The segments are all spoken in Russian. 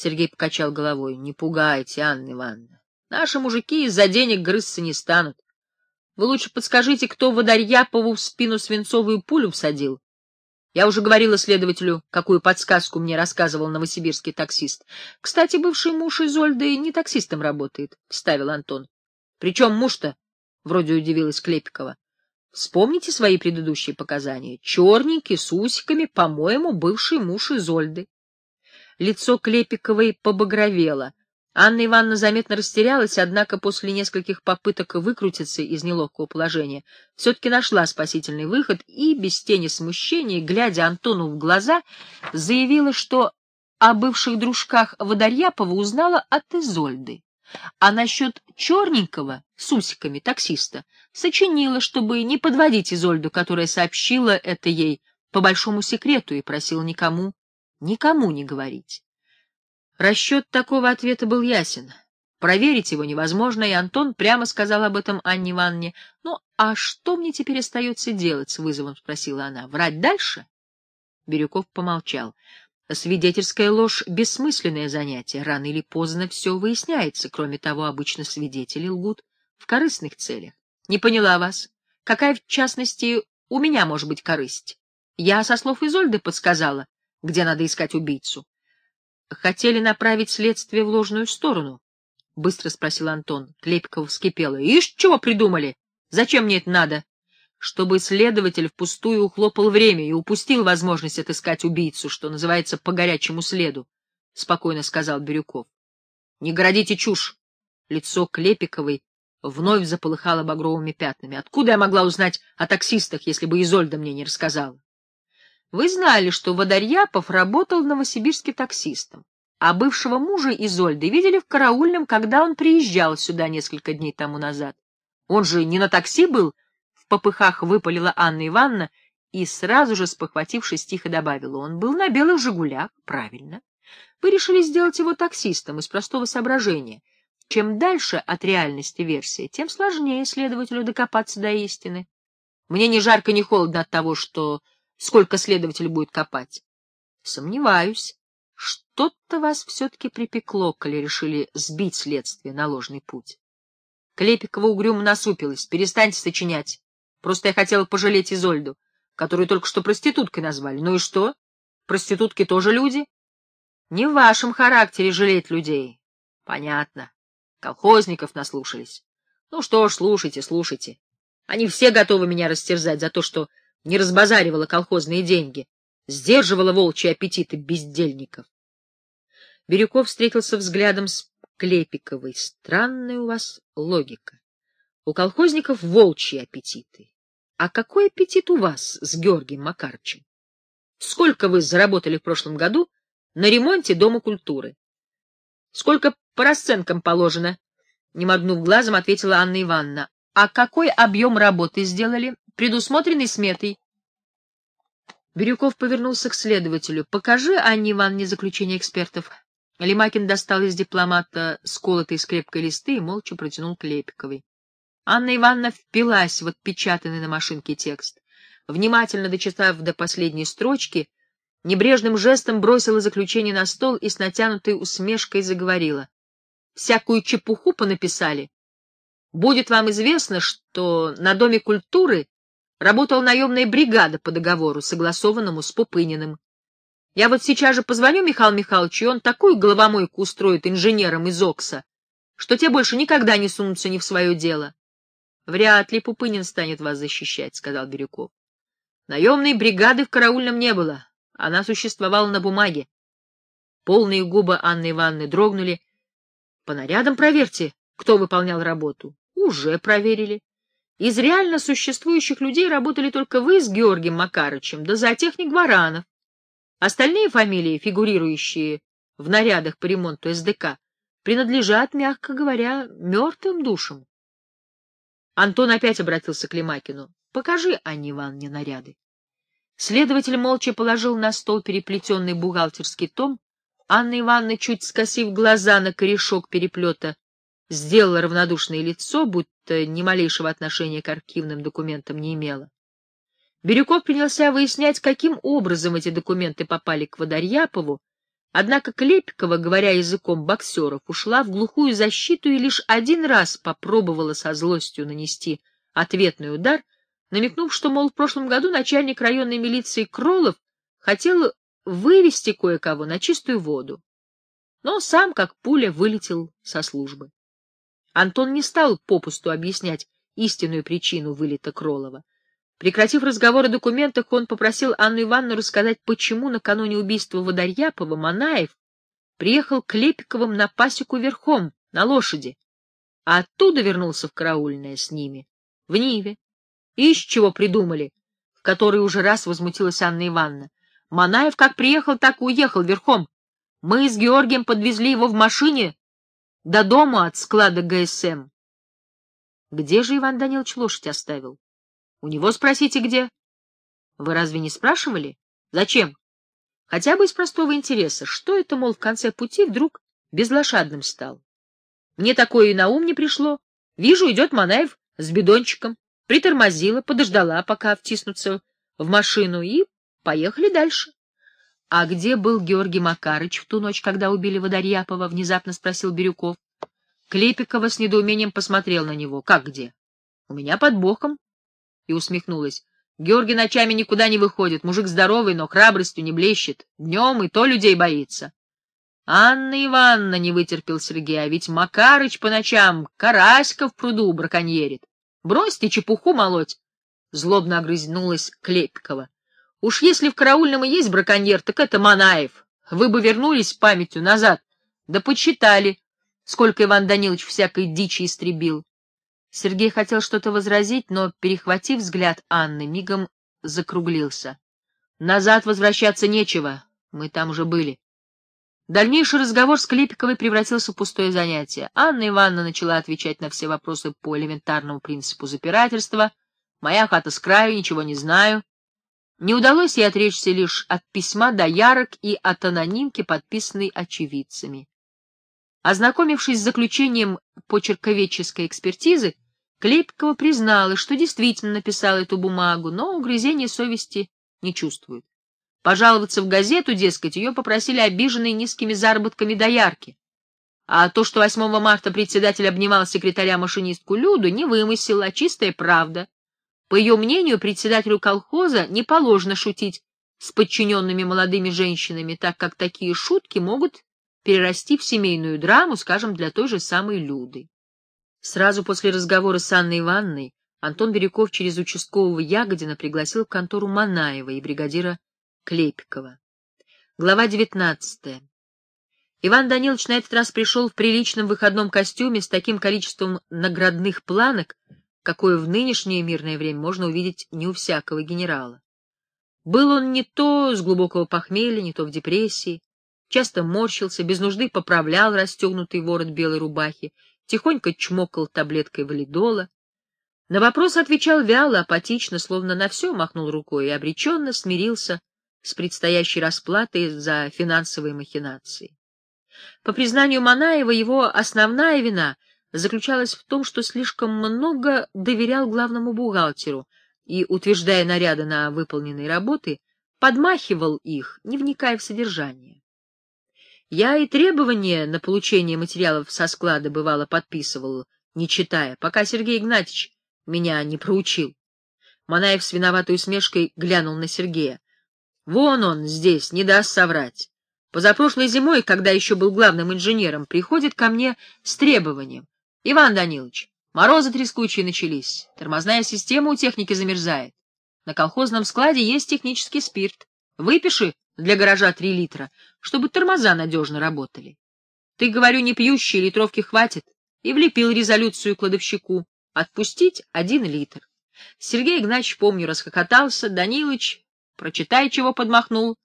Сергей покачал головой. — Не пугайте, Анна Ивановна. Наши мужики из-за денег грызться не станут. Вы лучше подскажите, кто Водорьяпову в спину свинцовую пулю всадил. Я уже говорила следователю, какую подсказку мне рассказывал новосибирский таксист. Кстати, бывший муж Изольды не таксистом работает, — вставил Антон. — Причем муж-то? — вроде удивилась Клепикова. — Вспомните свои предыдущие показания. Черненький, с усиками, по-моему, бывший муж Изольды. Лицо Клепиковой побагровело. Анна Ивановна заметно растерялась, однако после нескольких попыток выкрутиться из неловкого положения все-таки нашла спасительный выход и, без тени смущения, глядя Антону в глаза, заявила, что о бывших дружках Водорьяпова узнала от Изольды. А насчет черненького с усиками таксиста сочинила, чтобы не подводить Изольду, которая сообщила это ей по большому секрету и просила никому, никому не говорить. Расчет такого ответа был ясен. Проверить его невозможно, и Антон прямо сказал об этом Анне Ивановне. — Ну, а что мне теперь остается делать? — с вызовом спросила она. — Врать дальше? Бирюков помолчал. Свидетельская ложь — бессмысленное занятие. Рано или поздно все выясняется. Кроме того, обычно свидетели лгут в корыстных целях. Не поняла вас. Какая, в частности, у меня может быть корысть? Я со слов Изольды подсказала, где надо искать убийцу хотели направить следствие в ложную сторону? — быстро спросил Антон. Клепикова вскипела. — Ишь, чего придумали? Зачем мне это надо? Чтобы следователь впустую ухлопал время и упустил возможность отыскать убийцу, что называется, по горячему следу, — спокойно сказал Бирюков. — Не городите чушь. Лицо Клепиковой вновь заполыхало багровыми пятнами. Откуда я могла узнать о таксистах, если бы Изольда мне не рассказала? Вы знали, что Водорьяпов работал в Новосибирске таксистом, а бывшего мужа Изольды видели в караульном, когда он приезжал сюда несколько дней тому назад. Он же не на такси был, в попыхах выпалила Анна Ивановна и сразу же, спохватившись, тихо добавила, он был на белых «Жигулях», правильно. Вы решили сделать его таксистом из простого соображения. Чем дальше от реальности версия, тем сложнее следователю докопаться до истины. Мне ни жарко, ни холодно от того, что сколько следователь будет копать. Сомневаюсь. Что-то вас все-таки припекло, коли решили сбить следствие на ложный путь. Клепикова угрюмо насупилась. Перестаньте сочинять. Просто я хотела пожалеть Изольду, которую только что проституткой назвали. Ну и что? Проститутки тоже люди? Не в вашем характере жалеть людей. Понятно. Колхозников наслушались. Ну что ж, слушайте, слушайте. Они все готовы меня растерзать за то, что не разбазаривала колхозные деньги, сдерживала волчьи аппетиты бездельников. Бирюков встретился взглядом с Клепиковой. Странная у вас логика. У колхозников волчьи аппетиты. А какой аппетит у вас с Георгием Макарычем? Сколько вы заработали в прошлом году на ремонте Дома культуры? Сколько по расценкам положено? Не моргнув глазом, ответила Анна Ивановна. А какой объем работы сделали? предусмотренной сметой. Бирюков повернулся к следователю. — Покажи Анне Ивановне заключение экспертов. Лемакин достал из дипломата сколотые скрепкой листы и молча протянул Клепиковой. Анна Ивановна впилась в отпечатанный на машинке текст. Внимательно дочитав до последней строчки, небрежным жестом бросила заключение на стол и с натянутой усмешкой заговорила. — Всякую чепуху понаписали. Будет вам известно, что на Доме культуры Работала наемная бригада по договору, согласованному с Пупыниным. Я вот сейчас же позвоню Михаилу Михайловичу, и он такую головомойку устроит инженерам из ОКСа, что те больше никогда не сунутся ни в свое дело. — Вряд ли Пупынин станет вас защищать, — сказал Бирюков. Наемной бригады в караульном не было, она существовала на бумаге. Полные губы Анны Ивановны дрогнули. — По нарядам проверьте, кто выполнял работу. — Уже проверили. Из реально существующих людей работали только вы с Георгием Макарычем, да зоотехник Варанов. Остальные фамилии, фигурирующие в нарядах по ремонту СДК, принадлежат, мягко говоря, мертвым душам. Антон опять обратился к Лемакину. — Покажи Анне Ивановне наряды. Следователь молча положил на стол переплетенный бухгалтерский том. Анна Ивановна, чуть скосив глаза на корешок переплета, сделала равнодушное лицо, будто ни малейшего отношения к архивным документам не имела. Бирюков принялся выяснять, каким образом эти документы попали к Водорьяпову, Однако Клепикова, говоря языком боксеров, ушла в глухую защиту и лишь один раз попробовала со злостью нанести ответный удар, намекнув, что, мол, в прошлом году начальник районной милиции Кролов хотел вывести кое-кого на чистую воду. Но сам, как пуля, вылетел со службы. Антон не стал попусту объяснять истинную причину вылета Кролова. Прекратив разговор о документах, он попросил Анну Ивановну рассказать, почему накануне убийства Водорьяпова Манаев приехал к Лепиковым на пасеку верхом, на лошади, а оттуда вернулся в караульное с ними, в Ниве. Из чего придумали, в который уже раз возмутилась Анна Ивановна. Манаев как приехал, так и уехал верхом. Мы с Георгием подвезли его в машине до дома от склада ГСМ. Где же Иван Данилович лошадь оставил? У него спросите, где. Вы разве не спрашивали? Зачем? Хотя бы из простого интереса. Что это, мол, в конце пути вдруг безлошадным стал? Мне такое и на ум не пришло. Вижу, идет Манаев с бидончиком. Притормозила, подождала, пока втиснутся в машину, и поехали дальше. — А где был Георгий Макарыч в ту ночь, когда убили Водорьяпова? — внезапно спросил Бирюков. Клепикова с недоумением посмотрел на него. — Как где? — У меня под боком, и усмехнулась. Георгий ночами никуда не выходит, мужик здоровый, но храбростью не блещет. Днем и то людей боится. Анна Ивановна не вытерпел Сергей, а ведь Макарыч по ночам караська в пруду браконьерит. Бросьте чепуху молоть! Злобно огрызнулась Клепикова. Уж если в караульном и есть браконьер, так это Манаев. Вы бы вернулись памятью назад, да почитали, сколько Иван Данилович всякой дичи истребил. Сергей хотел что-то возразить, но, перехватив взгляд Анны, мигом закруглился. «Назад возвращаться нечего, мы там уже были». Дальнейший разговор с Клепиковой превратился в пустое занятие. Анна Ивановна начала отвечать на все вопросы по элементарному принципу запирательства. «Моя хата с краю, ничего не знаю». Не удалось ей отречься лишь от письма до ярок и от анонимки, подписанной очевидцами. Ознакомившись с заключением почерковедческой экспертизы, Клепикова признала, что действительно написала эту бумагу, но угрызения совести не чувствует. Пожаловаться в газету, дескать, ее попросили обиженные низкими заработками доярки. А то, что 8 марта председатель обнимал секретаря-машинистку Люду, не вымысел, а чистая правда. По ее мнению, председателю колхоза не положено шутить с подчиненными молодыми женщинами, так как такие шутки могут перерасти в семейную драму, скажем, для той же самой Люды. Сразу после разговора с Анной Ивановной Антон Бирюков через участкового Ягодина пригласил в контору Манаева и бригадира Клепикова. Глава девятнадцатая. Иван Данилович на этот раз пришел в приличном выходном костюме с таким количеством наградных планок, какое в нынешнее мирное время можно увидеть не у всякого генерала. Был он не то с глубокого похмелья, не то в депрессии, часто морщился, без нужды поправлял расстегнутый ворот белой рубахи, тихонько чмокал таблеткой валидола. На вопрос отвечал вяло, апатично, словно на все махнул рукой и обреченно смирился с предстоящей расплатой за финансовые махинации. По признанию Манаева, его основная вина заключалась в том, что слишком много доверял главному бухгалтеру и, утверждая наряды на выполненные работы, подмахивал их, не вникая в содержание. Я и требования на получение материалов со склада бывало подписывал, не читая, пока Сергей Игнатьевич меня не проучил. Манаев с виноватой усмешкой глянул на Сергея. Вон он здесь, не даст соврать. Позапрошлой зимой, когда еще был главным инженером, приходит ко мне с требованием. Иван Данилович, морозы трескучие начались, тормозная система у техники замерзает. На колхозном складе есть технический спирт. Выпиши для гаража три литра, чтобы тормоза надежно работали. Ты, говорю, не пьющий, литровки хватит, и влепил резолюцию кладовщику. Отпустить один литр. Сергей Игнатьевич, помню, расхохотался, Данилыч, прочитай, чего подмахнул.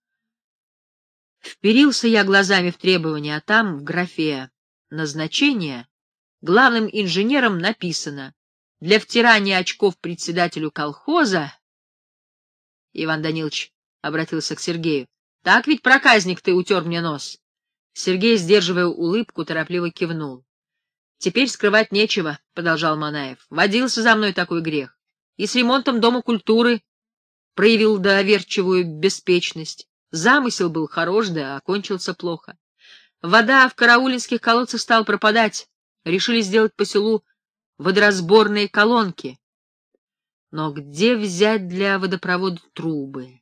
Вперился я глазами в требования, а там, в графе «Назначение», главным инженером написано «Для втирания очков председателю колхоза...» Иван Данилович обратился к Сергею. Так ведь, проказник, ты утер мне нос. Сергей, сдерживая улыбку, торопливо кивнул. — Теперь скрывать нечего, — продолжал Манаев. — Водился за мной такой грех. И с ремонтом Дома культуры проявил доверчивую беспечность. Замысел был хорош, да окончился плохо. Вода в караулинских колодцах стала пропадать. Решили сделать по селу водоразборные колонки. Но где взять для водопровода трубы?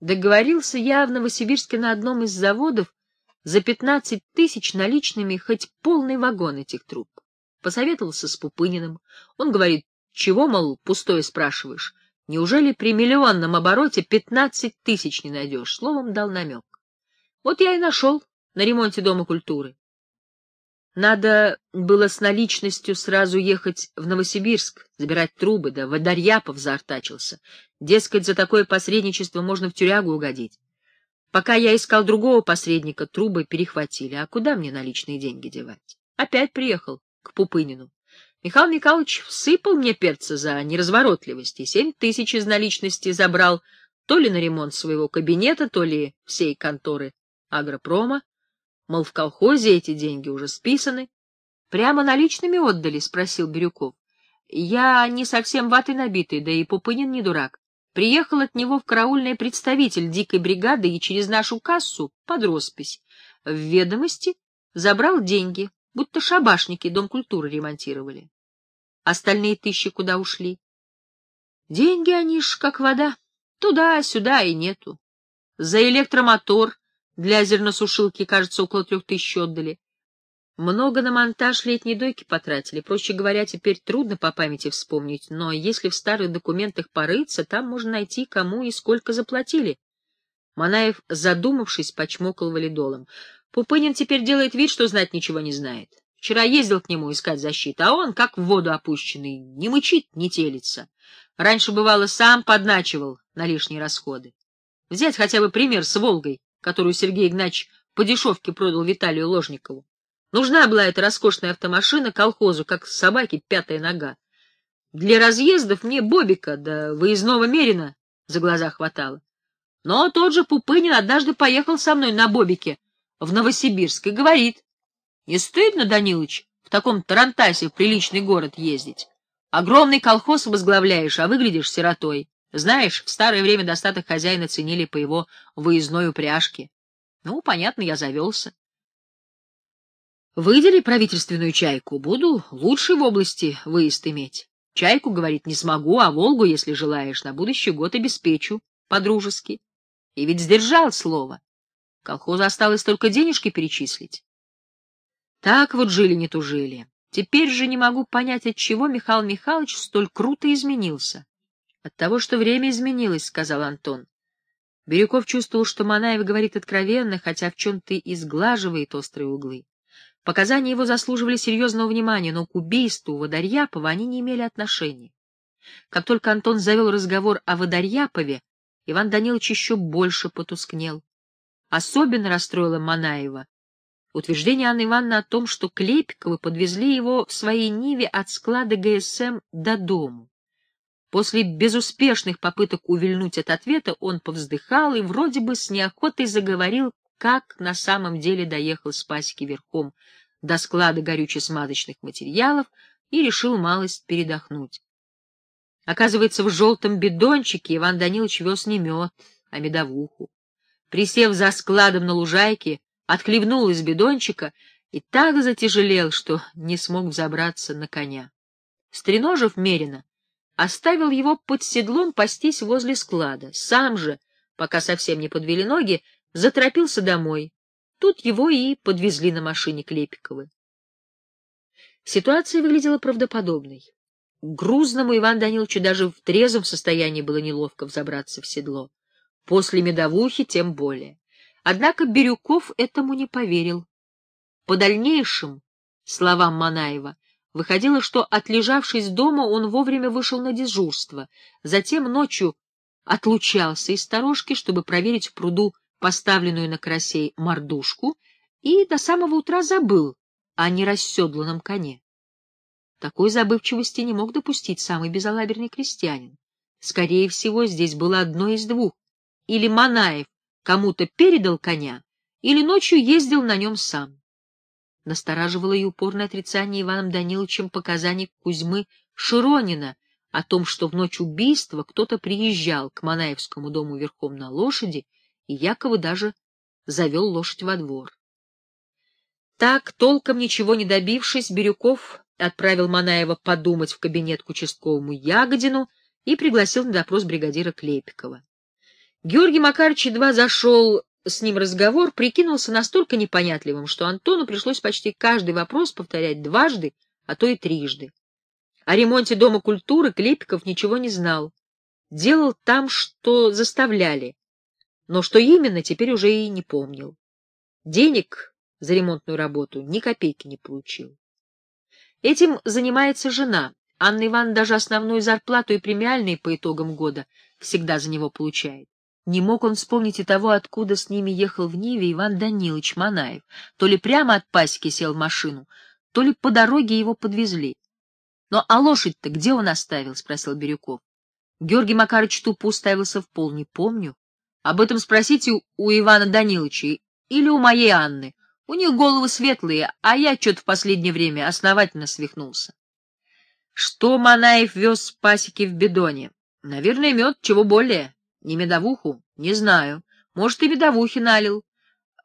Договорился я в Новосибирске на одном из заводов за пятнадцать тысяч наличными хоть полный вагон этих труб. Посоветовался с Пупыниным. Он говорит, чего, мол, пустое спрашиваешь? Неужели при миллионном обороте пятнадцать тысяч не найдешь? Словом, дал намек. Вот я и нашел на ремонте Дома культуры. Надо было с наличностью сразу ехать в Новосибирск, забирать трубы, да Водорьяпов заортачился. Дескать, за такое посредничество можно в тюрягу угодить. Пока я искал другого посредника, трубы перехватили. А куда мне наличные деньги девать? Опять приехал к Пупынину. Михаил Михайлович всыпал мне перца за неразворотливость и семь тысяч из наличности забрал то ли на ремонт своего кабинета, то ли всей конторы агропрома. Мол, в колхозе эти деньги уже списаны. — Прямо наличными отдали? — спросил Бирюков. — Я не совсем ватой набитый, да и Пупынин не дурак. Приехал от него в караульный представитель дикой бригады и через нашу кассу под роспись. В ведомости забрал деньги, будто шабашники дом культуры ремонтировали. Остальные тысячи куда ушли? Деньги они ж как вода, туда-сюда и нету. За электромотор для зерносушилки, кажется, около трех тысяч отдали. Много на монтаж летней дойки потратили. Проще говоря, теперь трудно по памяти вспомнить, но если в старых документах порыться, там можно найти, кому и сколько заплатили. Манаев, задумавшись, почмокал валидолом. Пупынин теперь делает вид, что знать ничего не знает. Вчера ездил к нему искать защиты, а он, как в воду опущенный, не мычит, не телится. Раньше, бывало, сам подначивал на лишние расходы. Взять хотя бы пример с «Волгой», которую Сергей Игнатьевич по дешевке продал Виталию Ложникову. Нужна была эта роскошная автомашина колхозу, как собаке пятая нога. Для разъездов мне Бобика да выездного Мерина за глаза хватало. Но тот же Пупынин однажды поехал со мной на Бобике в Новосибирск и говорит, не стыдно, Данилыч, в таком тарантасе в приличный город ездить? Огромный колхоз возглавляешь, а выглядишь сиротой. Знаешь, в старое время достаток хозяина ценили по его выездной упряжке. Ну, понятно, я завелся. Выдели правительственную чайку, буду лучший в области выезд иметь. Чайку, говорит, не смогу, а Волгу, если желаешь, на будущий год обеспечу, по-дружески. И ведь сдержал слово. Колхозу осталось только денежки перечислить. Так вот жили не тужили. Теперь же не могу понять, от чего Михаил Михайлович столь круто изменился. — От того, что время изменилось, — сказал Антон. Бирюков чувствовал, что Манаев говорит откровенно, хотя в чем-то и сглаживает острые углы. Показания его заслуживали серьезного внимания, но к убийству Водорьяпова они не имели отношения. Как только Антон завел разговор о Водорьяпове, Иван Данилович еще больше потускнел. Особенно расстроило Манаева утверждение Анны Ивановны о том, что Клепиковы подвезли его в своей Ниве от склада ГСМ до дому. После безуспешных попыток увильнуть от ответа он повздыхал и вроде бы с неохотой заговорил, как на самом деле доехал с пасеки верхом до склада горюче-смазочных материалов и решил малость передохнуть. Оказывается, в желтом бидончике Иван Данилович вез не мед, а медовуху. Присев за складом на лужайке, отхлебнул из бидончика и так затяжелел, что не смог взобраться на коня. Стреножив Мерина, оставил его под седлом пастись возле склада. Сам же, пока совсем не подвели ноги, заторопился домой. Тут его и подвезли на машине Клепиковы. Ситуация выглядела правдоподобной. Грузному Иван Даниловичу даже в трезвом состоянии было неловко взобраться в седло. После медовухи тем более. Однако Бирюков этому не поверил. По дальнейшим словам Манаева, выходило, что, отлежавшись дома, он вовремя вышел на дежурство, затем ночью отлучался из сторожки, чтобы проверить в пруду поставленную на карасей мордушку, и до самого утра забыл о нерасседланном коне. Такой забывчивости не мог допустить самый безалаберный крестьянин. Скорее всего, здесь было одно из двух. Или Манаев кому-то передал коня или ночью ездил на нем сам. Настораживало и упорное отрицание Иваном Даниловичем показаний Кузьмы Широнина о том, что в ночь убийства кто-то приезжал к Манаевскому дому верхом на лошади и якобы даже завел лошадь во двор. Так, толком ничего не добившись, Бирюков отправил Манаева подумать в кабинет к участковому Ягодину и пригласил на допрос бригадира Клепикова. Георгий Макарович едва зашел с ним разговор, прикинулся настолько непонятливым, что Антону пришлось почти каждый вопрос повторять дважды, а то и трижды. О ремонте Дома культуры Клепиков ничего не знал. Делал там, что заставляли, но что именно, теперь уже и не помнил. Денег за ремонтную работу ни копейки не получил. Этим занимается жена. Анна Ивановна даже основную зарплату и премиальные по итогам года всегда за него получает. Не мог он вспомнить и того, откуда с ними ехал в Ниве Иван Данилович Манаев. То ли прямо от пасеки сел в машину, то ли по дороге его подвезли. — Ну, а лошадь-то где он оставил? — спросил Бирюков. Георгий Макарович тупо уставился в пол. — Не помню. Об этом спросите у Ивана Даниловича или у моей Анны. У них головы светлые, а я что-то в последнее время основательно свихнулся. Что Манаев вез с пасеки в бидоне? Наверное, мед, чего более. Не медовуху? Не знаю. Может, и медовухи налил.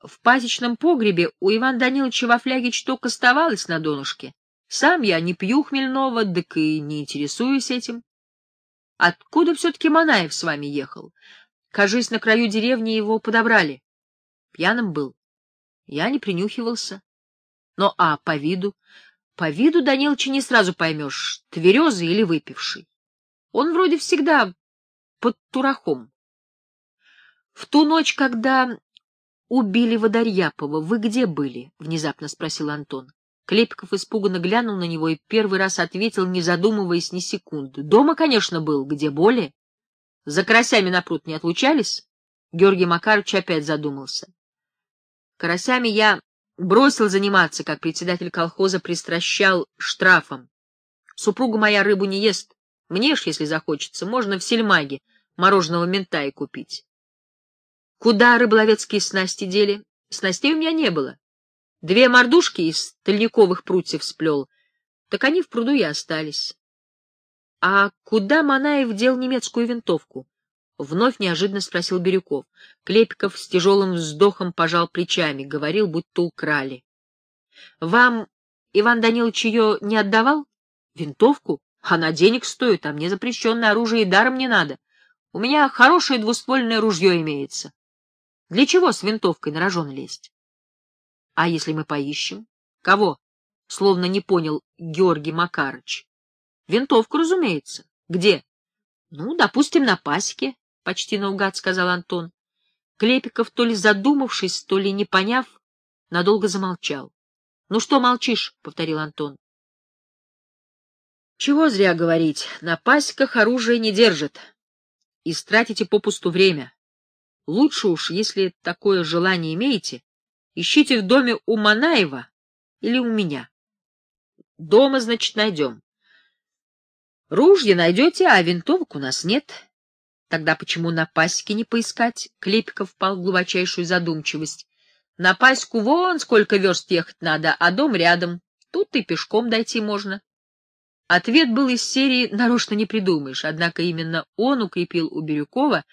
В пасечном погребе у Ивана Даниловича во фляге чток оставалось на донышке. Сам я не пью хмельного, так и не интересуюсь этим. Откуда все-таки Манаев с вами ехал? Кажись, на краю деревни его подобрали. Пьяным был. Я не принюхивался. Но а по виду? По виду Данилыча не сразу поймешь, тверезый или выпивший. Он вроде всегда под турахом. В ту ночь, когда убили Водорьяпова, вы где были? — внезапно спросил Антон. Клепиков испуганно глянул на него и первый раз ответил, не задумываясь ни секунды. Дома, конечно, был, где более. За карасями на пруд не отлучались? Георгий Макарович опять задумался. Карасями я бросил заниматься, как председатель колхоза пристращал штрафом. Супруга моя рыбу не ест. Мне ж, если захочется, можно в сельмаге мороженого мента купить. Куда рыболовецкие снасти дели? Снастей у меня не было. Две мордушки из тальниковых прутьев сплел, так они в пруду и остались. А куда Манаев дел немецкую винтовку? — вновь неожиданно спросил Бирюков. Клепиков с тяжелым вздохом пожал плечами, говорил, будто украли. — Вам Иван Данилович ее не отдавал? — Винтовку? Она денег стоит, а мне запрещенное оружие и даром не надо. У меня хорошее двуствольное ружье имеется. Для чего с винтовкой на рожон лезть? — А если мы поищем? — Кого? — словно не понял Георгий Макарыч. — Винтовку, разумеется. — Где? — Ну, допустим, на пасеке почти наугад сказал Антон. Клепиков, то ли задумавшись, то ли не поняв, надолго замолчал. — Ну что молчишь? — повторил Антон. — Чего зря говорить, на пасеках оружие не держит. Истратите попусту время. Лучше уж, если такое желание имеете, ищите в доме у Манаева или у меня. Дома, значит, найдем. Ружья найдете, а винтовок у нас нет. Тогда почему на пасеке не поискать? Клепиков впал в глубочайшую задумчивость. На пасеку вон сколько верст ехать надо, а дом рядом. Тут и пешком дойти можно. Ответ был из серии «нарочно не придумаешь», однако именно он укрепил у Бирюкова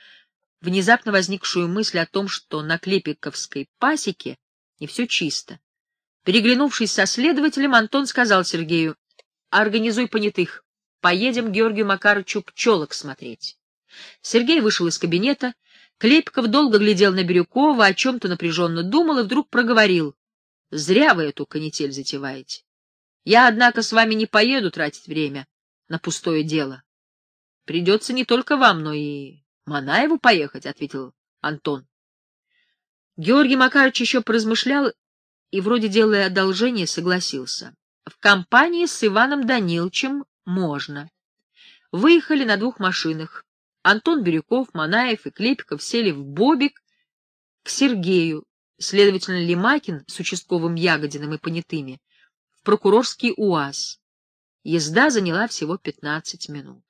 внезапно возникшую мысль о том, что на Клепиковской пасеке не все чисто. Переглянувшись со следователем, Антон сказал Сергею, «Организуй понятых, поедем Георгию Макарычу пчелок смотреть». Сергей вышел из кабинета. Клепиков долго глядел на Бирюкова, о чем-то напряженно думал и вдруг проговорил. — Зря вы эту канитель затеваете. Я, однако, с вами не поеду тратить время на пустое дело. — Придется не только вам, но и Манаеву поехать, — ответил Антон. Георгий Макарович еще поразмышлял и, вроде делая одолжение, согласился. В компании с Иваном Даниловичем можно. Выехали на двух машинах. Антон Бирюков, Манаев и Клепиков сели в бобик к Сергею, следовательно, Лимакин с участковым Ягодиным и понятыми, прокурорский УАЗ. Езда заняла всего 15 минут.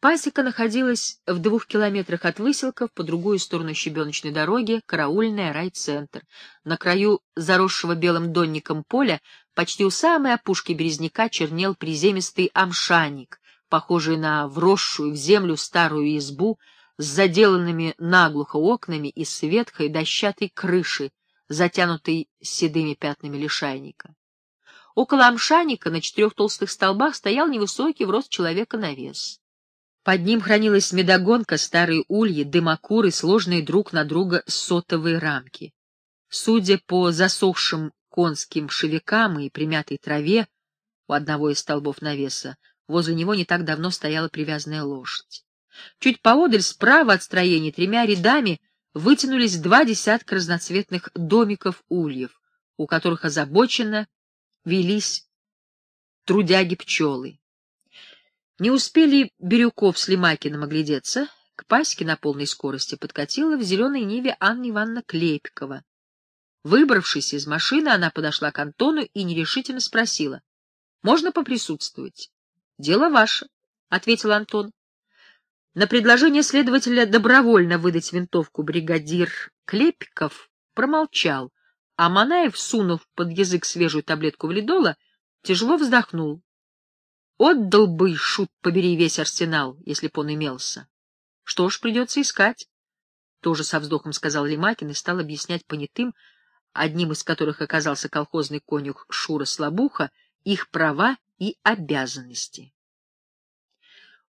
Пасека находилась в двух километрах от выселков по другую сторону щебеночной дороги, караульный райцентр. На краю заросшего белым донником поля, почти у самой опушки березняка, чернел приземистый амшаник, похожий на вросшую в землю старую избу с заделанными наглухо окнами и с ветхой дощатой крыши, затянутой седыми пятнами лишайника. Около амшаника на четырех толстых столбах стоял невысокий в рост человека навес. Под ним хранилась медогонка, старые ульи, дымокуры, сложные друг на друга сотовые рамки. Судя по засохшим конским шевикам и примятой траве у одного из столбов навеса, возле него не так давно стояла привязанная лошадь. Чуть поодаль, справа от строения, тремя рядами вытянулись два десятка разноцветных домиков ульев, у которых озабоченно велись трудяги-пчелы. Не успели Бирюков с Лемакиным оглядеться, к Паське на полной скорости подкатила в зеленой ниве Анна Ивановна Клепикова. Выбравшись из машины, она подошла к Антону и нерешительно спросила. — Можно поприсутствовать? — Дело ваше, — ответил Антон. На предложение следователя добровольно выдать винтовку бригадир Клепиков промолчал, а Манаев, сунув под язык свежую таблетку валидола, тяжело вздохнул. Отдал бы, шут побери, весь арсенал, если б он имелся. Что ж, придется искать. Тоже со вздохом сказал Лемакин и стал объяснять понятым, одним из которых оказался колхозный конюх Шура Слабуха, их права и обязанности.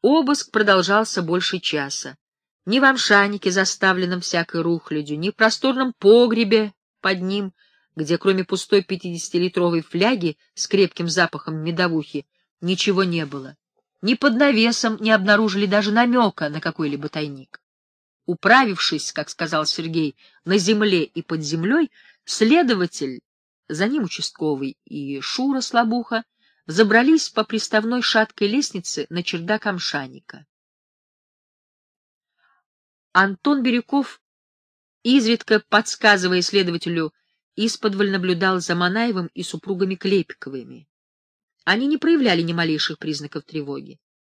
Обыск продолжался больше часа. Ни в амшанике, заставленном всякой рухлядью, ни в просторном погребе под ним, где кроме пустой пятидесятилитровой фляги с крепким запахом медовухи ничего не было. Ни под навесом не обнаружили даже намека на какой-либо тайник. Управившись, как сказал Сергей, на земле и под землей, следователь, за ним участковый и Шура Слабуха, забрались по приставной шаткой лестнице на чердак Амшаника. Антон Бирюков, изредка подсказывая следователю, исподволь наблюдал за Манаевым и супругами Клепиковыми. Они не проявляли ни малейших признаков тревоги.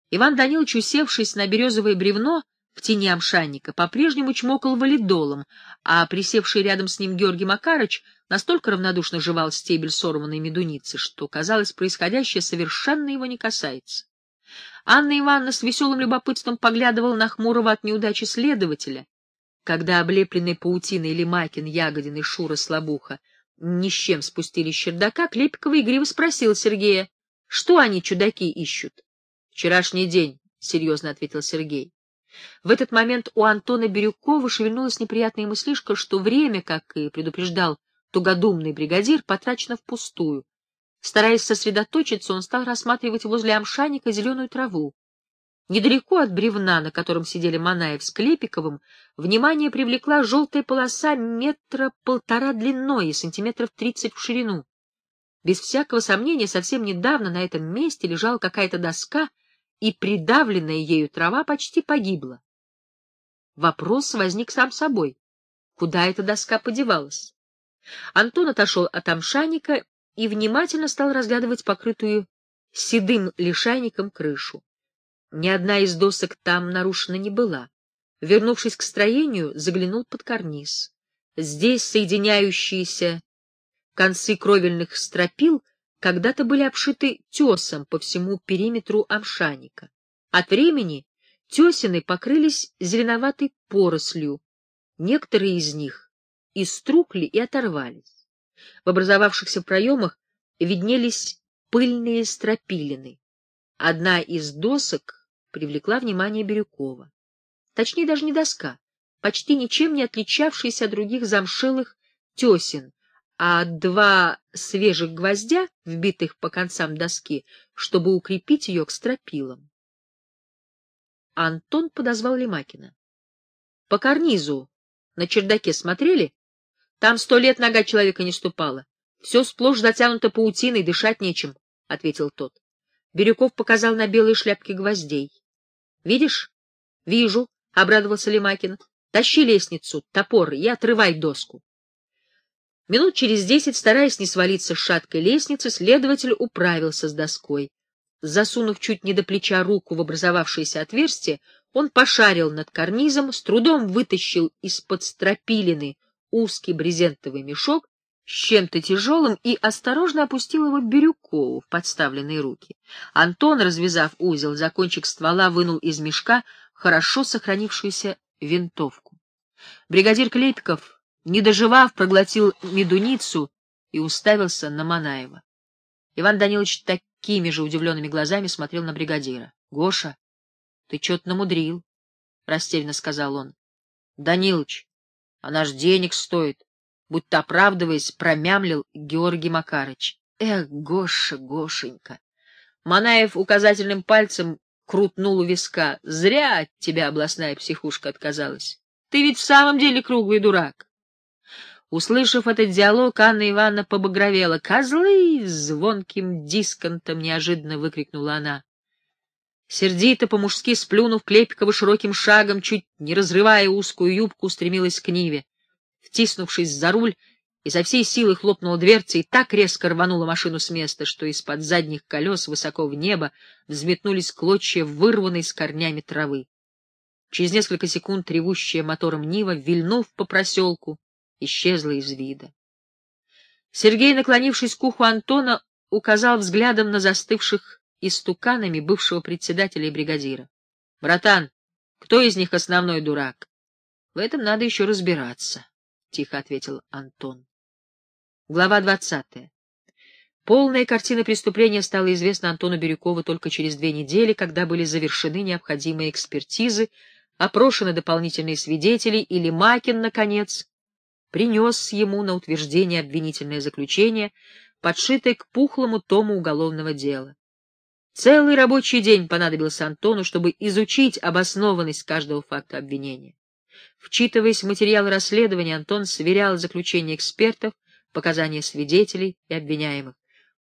Иван Данилович, усевшись на березовое бревно в тени амшанника, по-прежнему чмокал валидолом, а присевший рядом с ним Георгий Макарыч настолько равнодушно жевал стебель сорванной медуницы, что, казалось, происходящее совершенно его не касается. Анна Ивановна с веселым любопытством поглядывала на хмурого от неудачи следователя, когда облепленный паутиной Лемакин, Ягодин и Шура Слабуха ни с чем спустились с чердака, Клепикова игриво спросил Сергея, что они, чудаки, ищут. — Вчерашний день, — серьезно ответил Сергей. В этот момент у Антона Бирюкова шевельнулась неприятная мыслишка, что время, как и предупреждал тугодумный бригадир, потрачено впустую. Стараясь сосредоточиться, он стал рассматривать возле амшаника зеленую траву. Недалеко от бревна, на котором сидели Манаев с Клепиковым, внимание привлекла желтая полоса метра полтора длиной и сантиметров тридцать в ширину. Без всякого сомнения, совсем недавно на этом месте лежала какая-то доска, и придавленная ею трава почти погибла. Вопрос возник сам собой. Куда эта доска подевалась? Антон отошел от амшаника и внимательно стал разглядывать покрытую седым лишайником крышу. Ни одна из досок там нарушена не была. Вернувшись к строению, заглянул под карниз. Здесь соединяющиеся концы кровельных стропил когда-то были обшиты тесом по всему периметру амшаника. От времени тесины покрылись зеленоватой порослью, некоторые из них иструкли и оторвались. В образовавшихся проемах виднелись пыльные стропилины. Одна из досок привлекла внимание Бирюкова. Точнее, даже не доска, почти ничем не отличавшаяся от других замшелых тесен, а два свежих гвоздя, вбитых по концам доски, чтобы укрепить ее к стропилам. Антон подозвал Лемакина. — По карнизу на чердаке смотрели? Там сто лет нога человека не ступала. Все сплошь затянуто паутиной, дышать нечем, — ответил тот. Бирюков показал на белые шляпки гвоздей. — Видишь? — Вижу, — обрадовался Лемакин. — Тащи лестницу, топор и отрывай доску. Минут через десять, стараясь не свалиться с шаткой лестницы, следователь управился с доской. Засунув чуть не до плеча руку в образовавшееся отверстие, он пошарил над карнизом, с трудом вытащил из-под стропилины узкий брезентовый мешок с чем-то тяжелым и осторожно опустил его Бирюкову в подставленные руки. Антон, развязав узел, за кончик ствола вынул из мешка хорошо сохранившуюся винтовку. Бригадир Клепиков, не доживав, проглотил медуницу и уставился на Манаева. Иван Данилович такими же удивленными глазами смотрел на бригадира. — Гоша, ты что-то намудрил, — растерянно сказал он. — Данилыч, она ж денег стоит, будто оправдываясь, промямлил Георгий Макарыч. Эх, Гоша, Гошенька! Манаев указательным пальцем крутнул у виска. Зря от тебя областная психушка отказалась. Ты ведь в самом деле круглый дурак. Услышав этот диалог, Анна Ивановна побагровела. «Козлы!» — звонким дисконтом неожиданно выкрикнула она. Сердито, по-мужски сплюнув, Клепикова широким шагом, чуть не разрывая узкую юбку, устремилась к Ниве. Втиснувшись за руль, изо всей силы хлопнула дверца и так резко рванула машину с места, что из-под задних колес высоко в небо взметнулись клочья вырванной с корнями травы. Через несколько секунд ревущая мотором Нива, вильнув по проселку, исчезла из вида. Сергей, наклонившись к уху Антона, указал взглядом на застывших истуканами бывшего председателя и бригадира. — Братан, кто из них основной дурак? — В этом надо еще разбираться, — тихо ответил Антон. Глава двадцатая. Полная картина преступления стала известна Антону Бирюкову только через две недели, когда были завершены необходимые экспертизы, опрошены дополнительные свидетели, и Лемакин, наконец, принес ему на утверждение обвинительное заключение, подшитое к пухлому тому уголовного дела. Целый рабочий день понадобился Антону, чтобы изучить обоснованность каждого факта обвинения. Вчитываясь в материалы расследования, Антон сверял заключения экспертов, показания свидетелей и обвиняемых.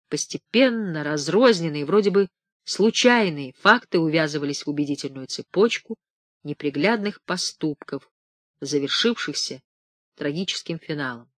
Постепенно разрозненные, вроде бы случайные факты увязывались в убедительную цепочку неприглядных поступков, завершившихся трагическим финалом.